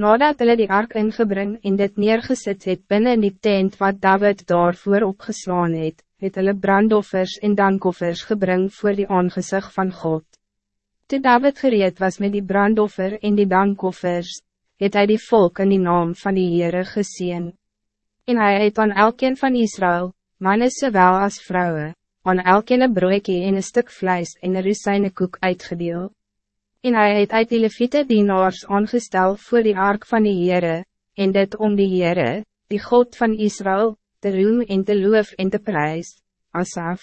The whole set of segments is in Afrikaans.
Nadat hulle die ark ingebring en dit neergesit het binnen die tent wat David daarvoor opgeslaan het, het hulle brandoffers en dankoffers gebring voor die aangezicht van God. Toen David gereed was met die brandoffer en die dankoffers, het hij die volk in die naam van die Heere gezien. En hij het aan elkeen van Israël, mannen zowel als vrouwen, aan elkeen een broekie en een stuk vlijs en een rusijne koek uitgedeeld. En hij het uit die leviete dienaars aangestel voor die ark van die Heere, en dit om die Heere, die God van Israël, te roem en te loof en te prijs, Asaf,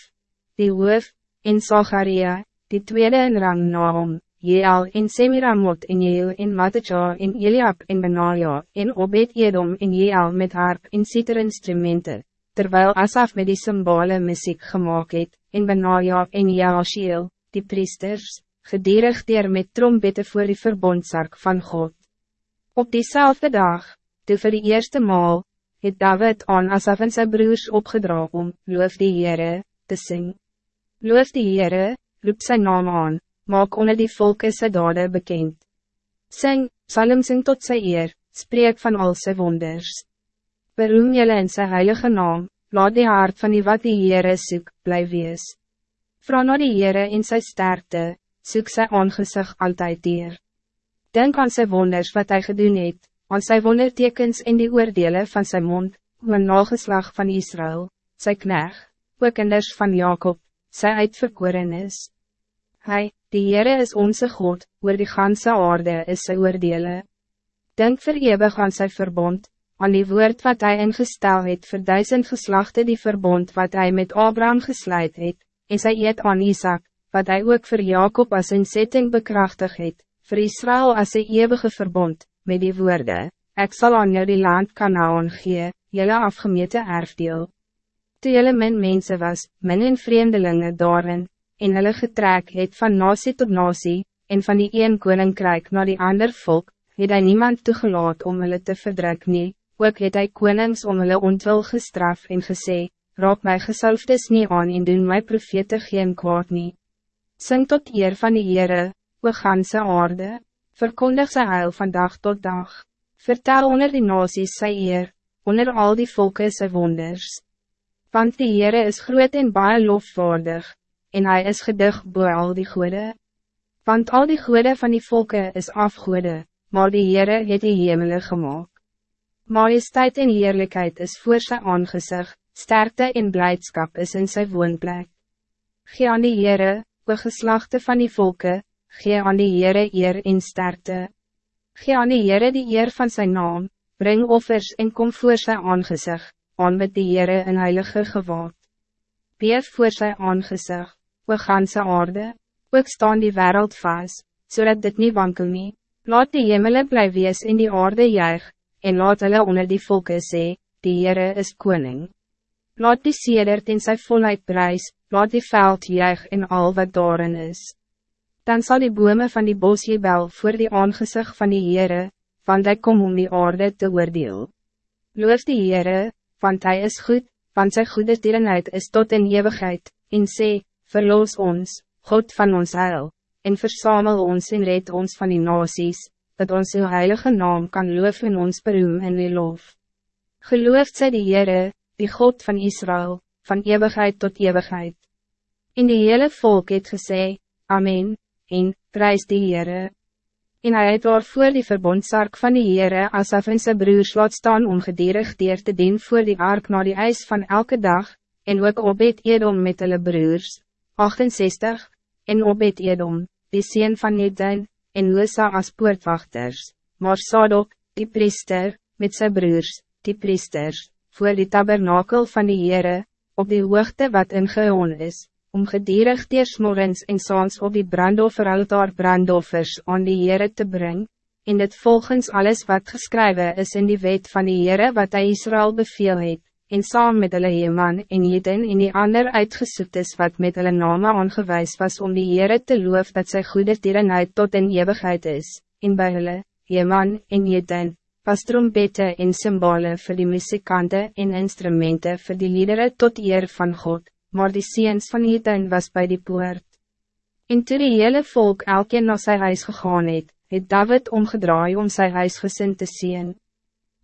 die hoof, en Zacharia, die tweede in rang na hom, Jeel en Semiramot en Jeel en Matja en Eliab en Benalia en Obed Edom en Jeel met harp en citerinstrumenten, terwijl Asaf met die symbole muziek gemaakt het, en Benalia en Jaashiel, die priesters, gedierig dier met trompette voor die verbondsark van God. Op diezelfde dag, toe vir die eerste maal, het David aan Asaf en sy broers opgedra om, loof die Heere, te sing. Loof die Heere, roep sy naam aan, maak onder die volke sy dade bekend. Sing, psalm sing tot sy eer, spreek van al sy wonders. Beroem jylle in sy heilige naam, laat die hart van die wat die Heere soek, bly wees. Vra na die Heere in sy sterkte, soek sy aangezicht altijd dier. Denk aan sy wonders wat hij gedoen het, aan sy wondertekens en die oordelen van zijn mond, een nageslag van Israël, sy kneg, ook kinders van Jacob, sy uitverkoren is. Hij, die Heere is onze God, oor die ganse aarde is sy oordelen. Denk verewig aan sy verbond, aan die woord wat hij ingestel het vir duizend geslachten die verbond wat hij met Abraham gesluit het, en sy eet aan Isaac, wat hij ook voor Jacob als een setting bekrachtig het, voor Israël als een eeuwige verbond, met die woorden, ik zal aan jou die land Kanaan gee, jylle afgemete erfdeel. Toe jylle min mense was, min en vreemdelingen daarin, en hulle getrek het van nasie tot nasie, en van die een koninkrijk naar die ander volk, het hy niemand toegelaat om hulle te verdruk nie, ook het hy konings om hulle ontwil gestraf en gesê, raak my gesalfdes nie aan en doen my profete geen kwaad nie. Sing tot eer van die Heere, o ganse aarde, verkondig sy heil van dag tot dag. Vertel onder die nasies sy eer, onder al die volken sy wonders. Want die Heere is groot en baie lofwaardig, en hij is gedig boe al die goede. Want al die goede van die volken is afgoede, maar die Heere het die hemele gemaakt. Majesteit en heerlijkheid is voor sy aangezicht, sterkte en blijdschap is in sy woonplek. Gee aan die Heere, o geslachte van die volken, gee aan die Heere eer en sterkte. Gee aan die Heere die eer van zijn naam, breng offers en kom voor zijn aangezicht, aan met die Heere in heilige gewaad. Beef voor zijn aangezicht, o ganse aarde, ook staan die wereld vast, zodat dit niet wankel nie. Laat die hemele bly wees in die aarde juig, en laat hulle onder die volken sê, die Heere is koning. Laat die sedert in sy volheid prijs, laat die veld juig in al wat daarin is. Dan zal die bome van die bos jebel voor die aangezicht van die Heere, want hy kom om die aarde te oordeel. Loof die Heere, want hij is goed, want sy goede tierenheid is tot in eeuwigheid, en sê, verloos ons, God van ons heil, en versamel ons en red ons van die nasies, dat ons uw heilige naam kan loof in ons beroem en die lof. Geloofd sy die Heere, die God van Israël, van eeuwigheid tot eeuwigheid. In die hele volk het gesê, Amen, en, prijs die Heere. En hy het voor die verbondsark van die Heere asaf en sy broers laat staan om gedierig dier te dien voor die ark na die eis van elke dag, en ook Obed Edom met hulle broers, 68, en Obed Edom, die sien van Nedin, en Losa as poortwachters, maar Sadok, die priester, met zijn broers, die priesters, voor die tabernakel van die Heere, op die hoogte wat ingehoon is, om gedierig teersmorgens en saans op die brandofferaltaar brandoffers aan die Heere te brengen, en dit volgens alles wat geschreven is in die wet van die Heere wat hij Israël beveel het, en saam met hulle Heeman en Jeden en die ander uitgesoekt is wat met hulle name aangewijs was om die Heere te loof dat sy goede tierenheid tot in eeuwigheid is, en by hulle, Heeman en Jeden, was trompette en symbolen voor die muzikanten en instrumenten voor die liederen tot eer van God, maar die seens van Eden was bij die poort. En toe die hele volk elkeen na sy huis gegaan het, het David omgedraai om sy huisgesin te zien.